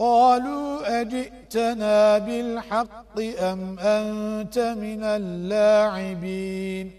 قالوا أجئتنا بالحق أم أنت من اللاعبين